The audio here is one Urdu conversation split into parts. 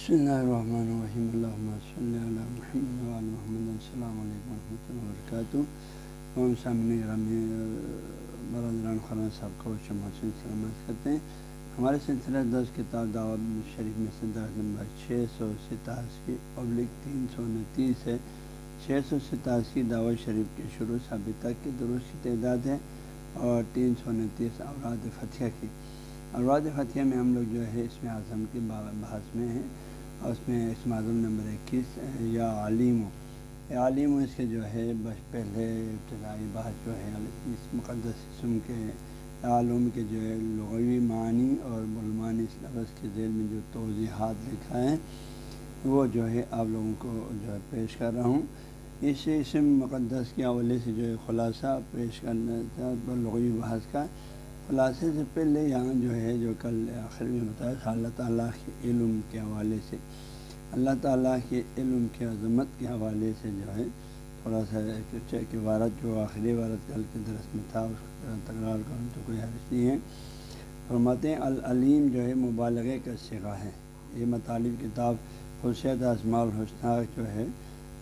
بسم اللہ الرحمن الرحیم اللہ صلی اللہ محمد محمد السلام علیکم ورحمۃ اللہ وبرکاتہ ہم سامنے گرامی برادران خران صاحب کو محسن سلامت کرتے ہیں ہمارے سلسلہ دس کتاب دعوت شریف میں سے درخت نمبر چھ سو ستاسی پبلک تین سو انتیس ہے. چھ سو ستاسی دعوت شریف کے شروع سے ابھی تک کے درست کی تعداد ہے اور تین سو انتیس اوراد فتح کی۔ اوراد فتح میں ہم لوگ جو ہے اس میں اعظم کے بحث میں ہیں۔ اس میں اس معذم نمبر اکیس، یا عالم و عالم اس کے جو ہے، بس پہلے ابتدائی بحث جو ہے، اس مقدس اسم کے عالم کے جو ہے، لغوی معنی اور بلمانی اس لفظ کے ذیل میں جو توضیحات لکھا ہے وہ جو ہے آپ لوگوں کو جو ہے پیش کر رہا ہوں۔ اس اسم مقدس کے حوالے سے جو ہے خلاصہ پیش کرنا تھا لغوی بحث کا۔ خلاصے سے پہلے یہاں جو ہے، جو کل آخر میں بتایا اللہ تعالیٰ کے علم کے حوالے سے، اللہ تعالیٰ کے علم کے عظمت کے حوالے سے جو ہے، تھوڑا سا اچھا ایک عبارت جو آخری عبارت کل کے درس میں تھا، اس کو تکرار کروں تو کوئی حرض نہیں ہے۔ فرماتے ہیں، العلیم جو ہے، مبالغے کا سگا ہے۔ یہ مطالب کتاب خرشید اسماع الحسنہ جو ہے،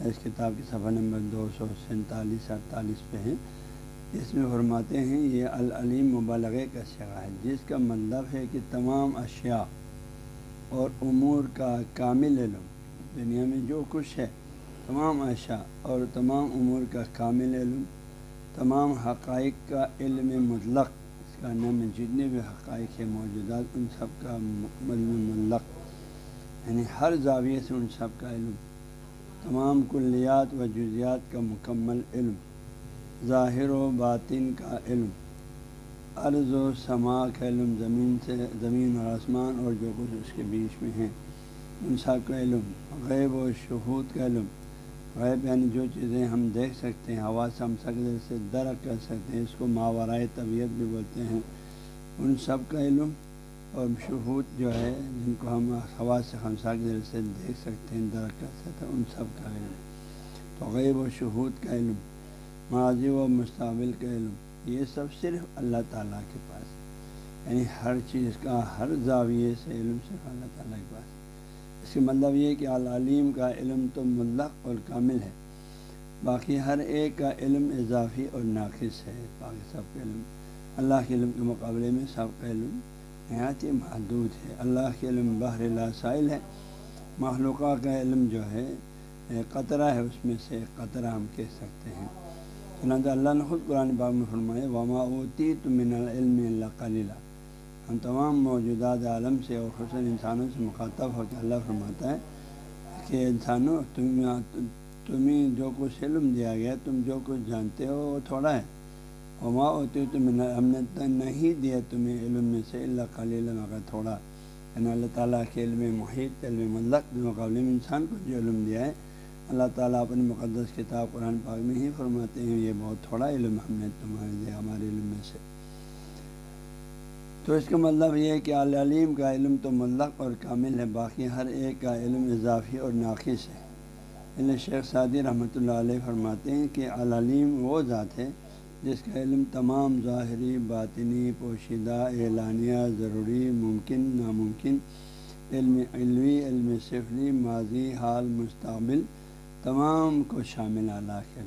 اس کتاب کی صفحہ نمبر دو سو سینتالیس، اڑتالیس پہ ہے۔ اس میں فرماتے ہیں، یہ العلیم مبالغے کا شعر ہے، جس کا مطلب ہے کہ تمام اشیاء اور امور کا کامل علم، دنیا میں جو کچھ ہے، تمام اشیاء اور تمام امور کا کامل علم، تمام حقائق کا علم مطلق، اس کا نام جتنے بھی حقائق ہیں، موجودات، ان سب کا علم مطلق یعنی ہر زاویے سے ان سب کا علم، تمام کلیات و جزیات کا مکمل علم۔ ظاہر و باطن کا علم۔ عرض و سما کا علم زمین سے، زمین اور آسمان اور جو کچھ اس کے بیچ میں ہیں ان سب کا علم، غیب و شہود کا علم۔ غیب یعنی جو چیزیں ہم دیکھ سکتے ہیں، ہوا سے ہم سکتے سے درک کر سکتے ہیں، اس کو ماورائے طبیعت بھی بولتے ہیں۔ ان سب کا علم اور شہود جو ہے، جن کو ہم ہوا سے ہمسا کے سے دیکھ سکتے ہیں، درک کر سکتے ہیں، ان سب کا علم۔ تو غیب و شہود کا علم۔ ماضی و مستقبل کا علم، یہ سب صرف اللہ تعالیٰ کے پاس ہے۔ یعنی ہر چیز کا، ہر زاویے سے علم صرف اللہ تعالیٰ کے پاس ہے۔ اس کا مطلب یہ کہ العلیم کا علم تو ملق اور کامل ہے۔ باقی ہر ایک کا علم اضافی اور ناقص ہے۔ باقی سب کا علم، اللہ کے علم کے مقابلے میں سب کا علم نہایت ہی محدود ہے۔ اللہ کے علم بحر لا سائل ہے۔ مخلوقہ کا علم جو ہے، قطرہ ہے، اس میں سے قطرہ ہم کہہ سکتے ہیں۔ چنانچہ اللہ نے خود قرآن باغ میں فرمائے وما اوتی تو من العلم اللہ کلیلہ ہم تمام موجودات عالم سے اور خصوصاً انسانوں سے مخاطب ہو کے اللہ فرماتا ہے کہ انسانوں تم تمہیں جو کچھ علم دیا گیا تم جو کچھ جانتے ہو وہ تھوڑا ہے وما ہوتی تو من ہم نے نہیں دیا تمہیں علم میں سے اللہ کلیلہ مگر تھوڑا یعنی اللہ تعالیٰ کے علم محیط علم ملک کے مقابلے میں انسان کو جو علم دیا ہے اللہ تعالیٰ اپنی مقدس کتاب قرآن پاک میں ہی فرماتے ہیں، یہ بہت تھوڑا علم ہم نے تمہارے دیا ہمارے علم میں سے۔ تو اس کا مطلب یہ ہے کہ العلیم کا علم تو ملق اور کامل ہے، باقی ہر ایک کا علم اضافی اور ناقص ہے۔ علم شیخ سعدی رحمۃ اللہ علیہ فرماتے ہیں کہ العلیم وہ ذات ہے جس کا علم تمام ظاہری، باطنی، پوشیدہ، اعلانیہ، ضروری، ممکن، ناممکن، علم علوی علم صفری، ماضی، حال، مستقبل تمام کو شامل اللہ کے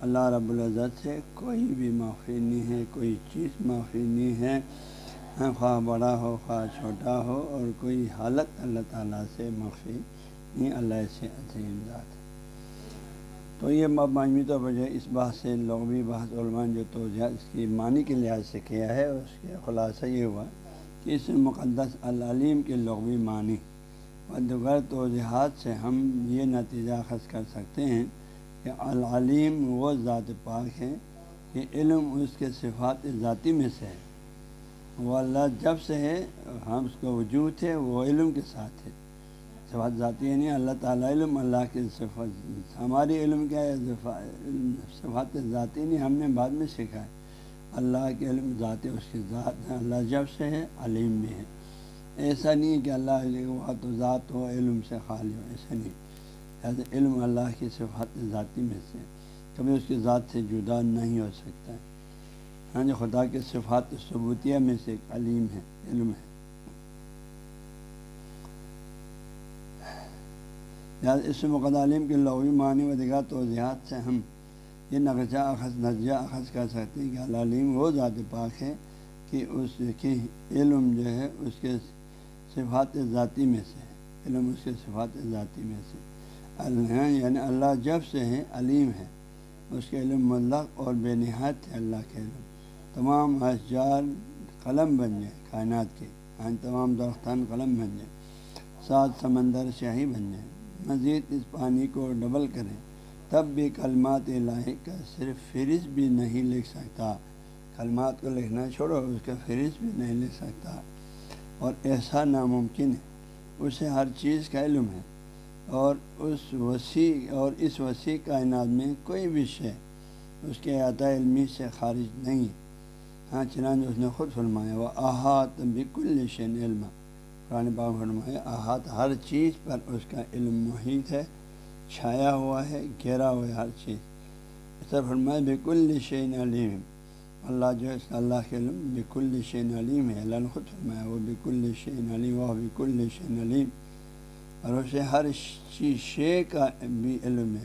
اللہ رب العزت سے کوئی بھی معافی نہیں ہے، کوئی چیز معافی نہیں ہے۔ ہاں، خواہ بڑا ہو، خواہ چھوٹا ہو، اور کوئی حالت اللہ تعالیٰ سے معافی نہیں، اللہ سے عظیم ذات تو یہ مجموعی طور پر جو اس بات سے لغوی بحث علماء جو توجہ اس کی معنی کے لحاظ سے کیا ہے، اس کے خلاصہ یہ ہوا کہ اس مقدس العلیم کے لغوی معنی اور دیگر توضیحات سے ہم یہ نتیجہ خاص کر سکتے ہیں کہ العلیم وہ ذات پاک ہے کہ علم اس کے صفات ذاتی میں سے ہے۔ وہ اللہ جب سے ہے، ہم اس کا وجود ہے، وہ علم کے ساتھ ہے۔ صفات ذاتی ہے نہیں اللہ تعالیٰ علم، اللہ کے صفات، ہماری علم کیا ہے صفات ذاتی نہیں ہم نے بعد میں سیکھا ہے۔ اللہ کے علم ذات اس کی ذات اللہ جب سے ہے، علیم بھی ہے۔ ایسا نہیں کہ اللہ علیہ تو ذات ہو، علم سے خالی ہو، ایسا نہیں۔ لہٰذا علم اللہ کی صفات ذاتی میں سے کبھی اس کی ذات سے جدا نہیں ہو سکتا۔ ہے ہاں جو خدا کے صفات ثبوتیہ میں سے ایک علیم ہے، علم ہے۔ لہٰذا اس مقد مقدالم کے لغوی معنی و دیگر توضیحات سے ہم یہ نقشہ اخذ نجیہ اخذ کر سکتے ہیں کہ العلیم وہ ذات پاک ہے کہ اس کی علم جو ہے، اس کے صفات ذاتی میں سے علم اس کے صفات ذاتی میں سے اللہ یعنی اللہ جب سے ہے، علیم ہے۔ اس کے علم ملق اور بے نہایت ہے اللہ کے علم۔ تمام اشجار قلم بن جائے کائنات کے۔ یعنی تمام درختان قلم بن جائے۔ سات سمندر، شاہی بن جائے۔ مزید اس پانی کو ڈبل کریں۔ تب بھی کلمات الہی کا صرف فہرست بھی نہیں لکھ سکتا۔ کلمات کو لکھنا چھوڑو، اس کا فہرست بھی نہیں لکھ سکتا۔ اور ایسا ناممکن ہے۔ اسے ہر چیز کا علم ہے اور اس وسیع اور اس وسیع کائنات میں کوئی بھی شے اس کے عطا علمی سے خارج نہیں ہاں چنانچہ اس نے خود فرمایا، وہ احاط بکل شین علم قرآن پاک فرمایا احاط ہر چیز پر اس کا علم محیط ہے، چھایا ہوا ہے، گھیرا ہوا ہے، ہر چیز ایسا فرمایا بالکل شین علیم اللہ جو ہے اللہ کے علم بالکل شین علیم ہے، اللہ خود فرمایا، وہ بالکل شین علیم، وہ بالکل شین علیم۔ اور اسے ہر چیز شے کا بھی علم ہے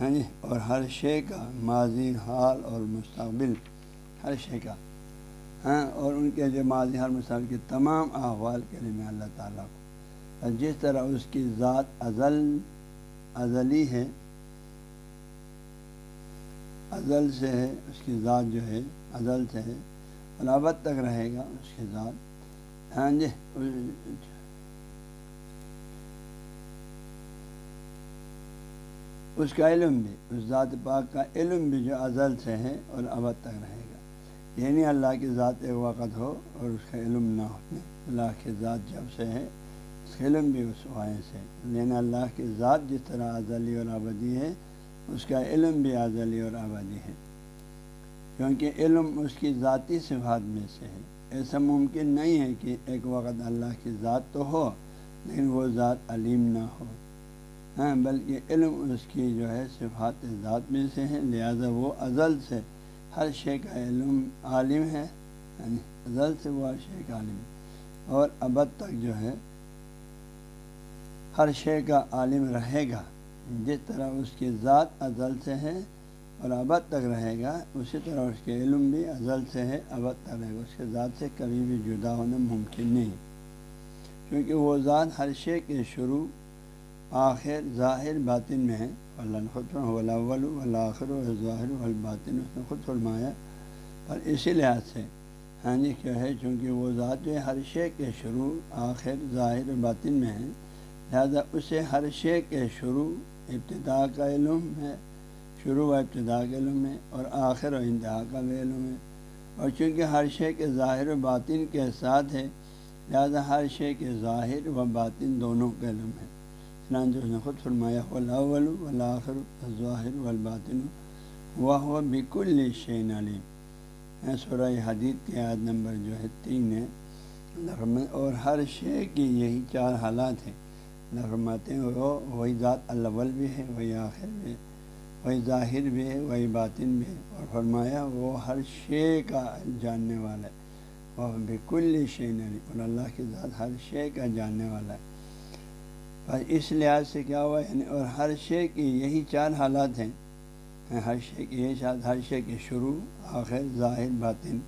ہاں جی؟ اور ہر شے کا ماضی، حال اور مستقبل، ہر شے کا ہاں؟ اور ان کے جو ماضی، حال، مستقبل کے تمام احوال کے علم ہے اللہ تعالیٰ کو۔ اور جس طرح اس کی ذات ازل، ازلی ہے ازل سے ہے، اس کی ذات جو ہے، ازل سے ہے۔ الابت تک رہے گا اس کی ذات۔ ہاں جی۔ اس کا علم بھی، اس ذات پاک کا علم بھی جو ازل سے ہے اور ابد تک رہے گا۔ یعنی اللہ کی ذات ایک وقت ہو اور اس کا علم نہ ہو۔ اللہ کی ذات جب سے ہے، اس کا علم بھی اس وائع سے۔ لیکن اللہ کی ذات جس طرح ازلی اور آبادی ہے اس کا علم بھی ازلی اور آبادی ہے۔ کیونکہ علم اس کی ذاتی صفات میں سے ہے۔ ایسا ممکن نہیں ہے کہ ایک وقت اللہ کی ذات تو ہو، لیکن وہ ذات علیم نہ ہو۔ ہاں بلکہ علم اس کی جو ہے صفات ذات میں سے ہے، لہذا وہ ازل سے ہر شے کا علم عالم ہے۔ یعنی ازل سے وہ ہر شے کا عالم ہے۔ اور ابد تک جو ہے، ہر شے کا عالم رہے گا۔ جس طرح اس کی ذات ازل سے ہے اور ابد تک رہے گا، اسی طرح اس کے علم بھی ازل سے ہے، ابد تک رہے گا۔ اس کے ذات سے کبھی بھی جدا ہونا ممکن نہیں۔ کیونکہ وہ ذات ہر شے کے شروع، آخر، ظاہر، باطن میں ہے۔ اللہ نے خود ولاول ولاخر و ظاہر الباطن اس نے خود فرمایا پر اسی لحاظ سے۔ ہاں جی کیا ہے؟ چونکہ وہ ذات جو ہے ہر شے کے شروع، آخر، ظاہر، باطن میں ہے، لہذا اسے ہر شے کے شروع ابتدا کا علم ہے، شروع و ابتدا کا علم ہے اور آخر و انتہا کا بھی علم ہے۔ اور چونکہ ہر شے کے ظاہر و باطن کے ساتھ ہے، لہذا ہر شے کے ظاہر و باطن دونوں کا علم ہے چنانچہ اس نے خود فرمایا ولاول ولاخر ظاہر والباطن وہ بکل شین علیم سورہ حدید کی عاد نمبر جو ہے تین ہے، اور ہر شے کی یہی چار حالات ہیں۔ فرماتے ہیں، وہ وہی ذات الاول بھی ہے، وہی آخر بھی ہے، وہی ظاہر بھی ہے، وہی باطن بھی ہے۔ اور فرمایا، وہ ہر شے کا جاننے والا ہے۔ وہ بالکل شین علی اور اللہ کی ذات ہر شے کا جاننے والا ہے۔ اور اس لحاظ سے کیا ہوا یعنی اور ہر شے کی یہی چار حالات ہیں۔ ہر شے کی یہی شاد ہر شے کی شروع، آخر، ظاہر، باطن۔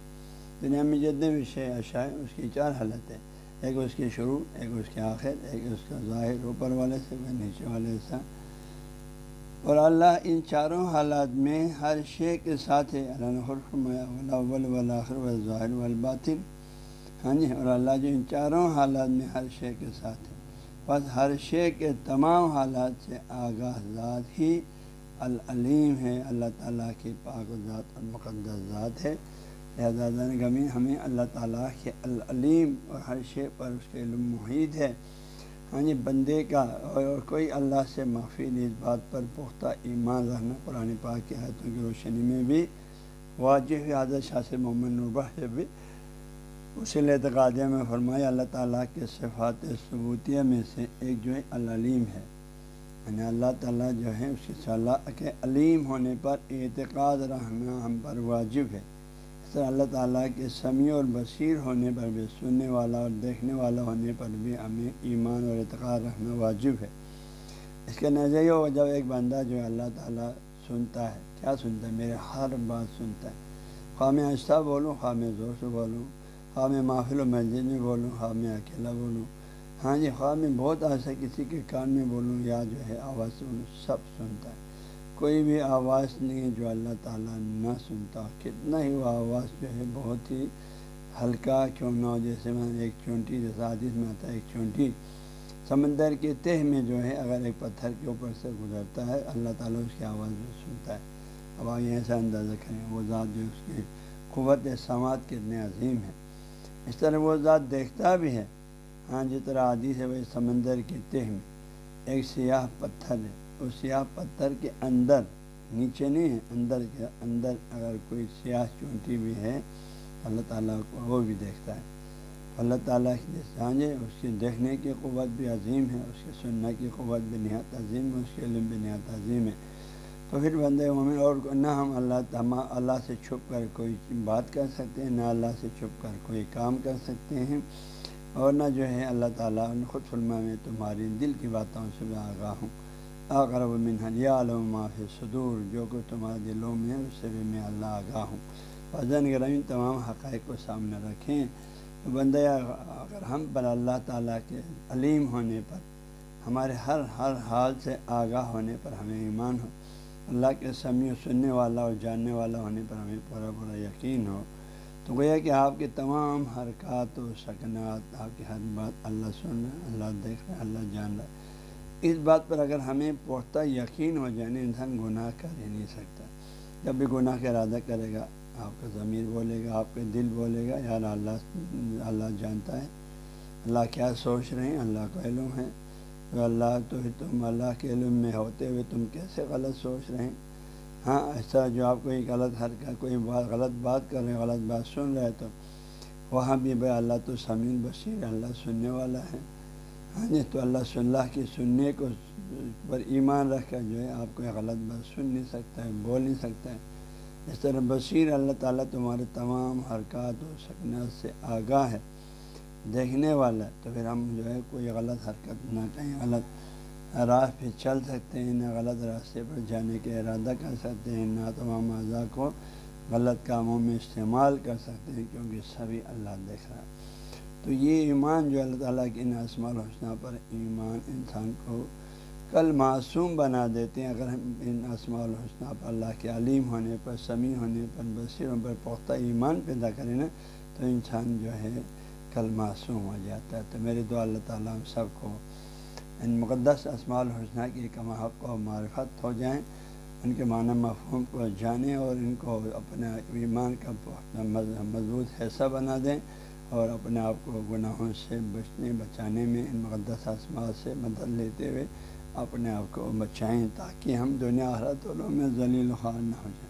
دنیا میں جتنے بھی شے اشاء ہیں اس کی چار حالت ہے ایک اس کی شروع ایک اس کے آخر ایک اس کا ظاہر اوپر والے سے نیچے والے سے اور اللہ ان چاروں حالات میں ہر شے کے ساتھ ہے اللہ و ظاہر والباطن ہاں جی اور اللہ جو ان چاروں حالات میں ہر شے کے ساتھ ہے بس ہر شے کے تمام حالات سے آگاہ ذات ہی العلیم ہے اللہ تعالیٰ کی پاک ذات اور مقدس ذات ہے لہٰذا غمی ہمیں اللہ تعالیٰ کے العلیم اور ہر شے پر اس کے علم محیط ہے۔ ہاں جی بندے کا اور کوئی اللہ سے معافی نہیں، اس بات پر پختہ ایمان رہنا قرآن پاک کے حایتوں کی روشنی میں بھی واجب حضرت شاہ سے محمد نربہ سے بھی اسی اعتقادیہ میں فرمایا، اللہ تعالیٰ کے صفات ثبوتیہ میں سے ایک جو ہے العلیم ہے۔ یعنی اللہ تعالیٰ جو ہے، اس صلاح کے علیم ہونے پر اعتقاد رہنا ہم پر واجب ہے۔ اس طرح اللہ تعالیٰ کے سمیع اور بصیر ہونے پر بھی، سننے والا اور دیکھنے والا ہونے پر بھی ہمیں ایمان اور اعتقاد رکھنا واجب ہے۔ اس کا نظریہ ہو جب ایک بندہ جو اللہ تعالیٰ سنتا ہے، کیا سنتا ہے؟ میرے ہر بات سنتا ہے۔ خواہ میں آہستہ بولوں خواہ میں زور سے بولوں خواہ میں محفل و مسجد میں بولوں خواہ میں اکیلا بولوں۔ ہاں جی خواہ میں بہت ایسا کسی کے کان میں بولوں یا جو ہے آواز بولوں، سب سنتا ہے۔ کوئی بھی آواز نہیں ہے جو اللہ تعالیٰ نہ سنتا۔ کتنا ہی وہ آواز جو ہے بہت ہی ہلکا، کیوں نہ ہو؟ جیسے میں ایک چونٹی جیسا عادث میں آتا ہے، ایک چونٹی۔ سمندر کے تہ میں جو ہے اگر ایک پتھر کے اوپر سے گزرتا ہے، اللہ تعالیٰ اس کی آواز بھی سنتا ہے۔ اب آپ ایسا اندازہ کریں، وہ ذات جو اس کی قوت سماعت کتنے عظیم ہے۔ اس طرح وہ ذات دیکھتا بھی ہے۔ ہاں جس طرح عادی ہے، وہ سمندر کے تہ میں ایک سیاہ پتھر ہے۔ اس سیاہ پتھر کے اندر، نیچے نہیں ہے، اندر کے اندر اگر کوئی سیاہ چونٹی بھی ہے، اللہ تعالیٰ کو وہ بھی دیکھتا ہے۔ اللہ تعالیٰ کی سانجے اس کے دیکھنے کی قوت بھی عظیم ہے، اس کے سننے کی قوت بھی نہایت عظیم ہے، اس کے علم بھی نہایت عظیم ہے۔ تو پھر بندے، مومن، اور نہ ہم اللہ تعالیٰ اللہ سے چھپ کر کوئی بات کر سکتے ہیں، نہ اللہ سے چھپ کر کوئی کام کر سکتے ہیں۔ اور نہ جو ہے، اللہ تعالیٰ نے خود فلما میں تمہاری دل کی باتوں سے بھی آگاہ ہوں۔ اقرب من یا علوم معاف صدور جو کہ تمہارے دلوں میں اس سے بھی میں اللہ آگاہ ہوں۔ وزن گرم تمام حقائق کو سامنے رکھیں، تو بندہ اگر ہم پر اللہ تعالیٰ کے علیم ہونے پر، ہمارے ہر ہر حال سے آگاہ ہونے پر ہمیں ایمان ہو، اللہ کے سمیع سننے والا اور جاننے والا ہونے پر ہمیں پورا پورا یقین ہو، تو گویا کہ آپ کے تمام حرکات و سکنات، آپ کی ہر بات اللہ سن رہا اللہ دیکھ رہا اللہ جان رہا ہے۔ اس بات پر اگر ہمیں پختہ یقین ہو جائے انسان گناہ کر ہی نہیں سکتا۔ جب بھی گناہ کا ارادہ کرے گا، آپ کا ضمیر بولے گا، آپ کا دل بولے گا، یار، اللہ اللہ جانتا ہے۔ اللہ کیا سوچ رہے ہیں؟ اللہ کا علم ہے۔ تو اللہ، تو تم اللہ کے علم میں ہوتے ہوئے تم کیسے غلط سوچ رہے ہیں؟ ہاں ایسا جو آپ کوئی غلط حرکت، کوئی بات، غلط بات کر رہے ہیں، غلط بات سن رہے تو وہاں بھی بھائی اللہ تو سمین بصیر اللہ سننے والا ہے۔ ہاں جی تو اللہ صلی اللہ کی سننے کو پر ایمان رکھ کر جو ہے آپ کو غلط بات سن نہیں سکتا ہے، بول نہیں سکتا ہے۔ اس طرح بصیر اللہ تعالیٰ تمہارے تمام حرکات و سکنات سے آگاہ ہے، دیکھنے والا ہے، تو پھر ہم جو ہے کوئی غلط حرکت نہ کہیں غلط راہ پہ چل سکتے ہیں، نہ غلط راستے پر جانے کے ارادہ کر سکتے ہیں، نہ تمام اعضاء کو غلط کاموں میں استعمال کر سکتے ہیں، کیونکہ سبھی اللہ دیکھ رہا ہے۔ تو یہ ایمان جو اللہ تعالیٰ کے ان اسماع الحسنہ پر ایمان انسان کو کل معصوم بنا دیتے ہیں اگر ہم ان اسماع الحسنہ پر اللہ کے علیم ہونے پر، سمیع ہونے پر بصیروں پر پختہ ایمان پیدا کریں نا، تو انسان جو ہے کل معصوم ہو جاتا ہے۔ تو میرے دعا اللہ تعالیٰ ہم سب کو ان مقدس اسماع الحسنہ کی کما حق و معرفت ہو جائیں ان کے معنی مفہوم کو جانیں اور ان کو اپنے ایمان کا مضبوط حصہ بنا دیں۔ اور اپنے آپ کو گناہوں سے بچنے، بچانے میں، ان مقدس آسمات سے مدد لیتے ہوئے اپنے آپ کو بچائیں تاکہ ہم دنیا حرت علوم میں ذلیل خوار نہ ہو جائیں۔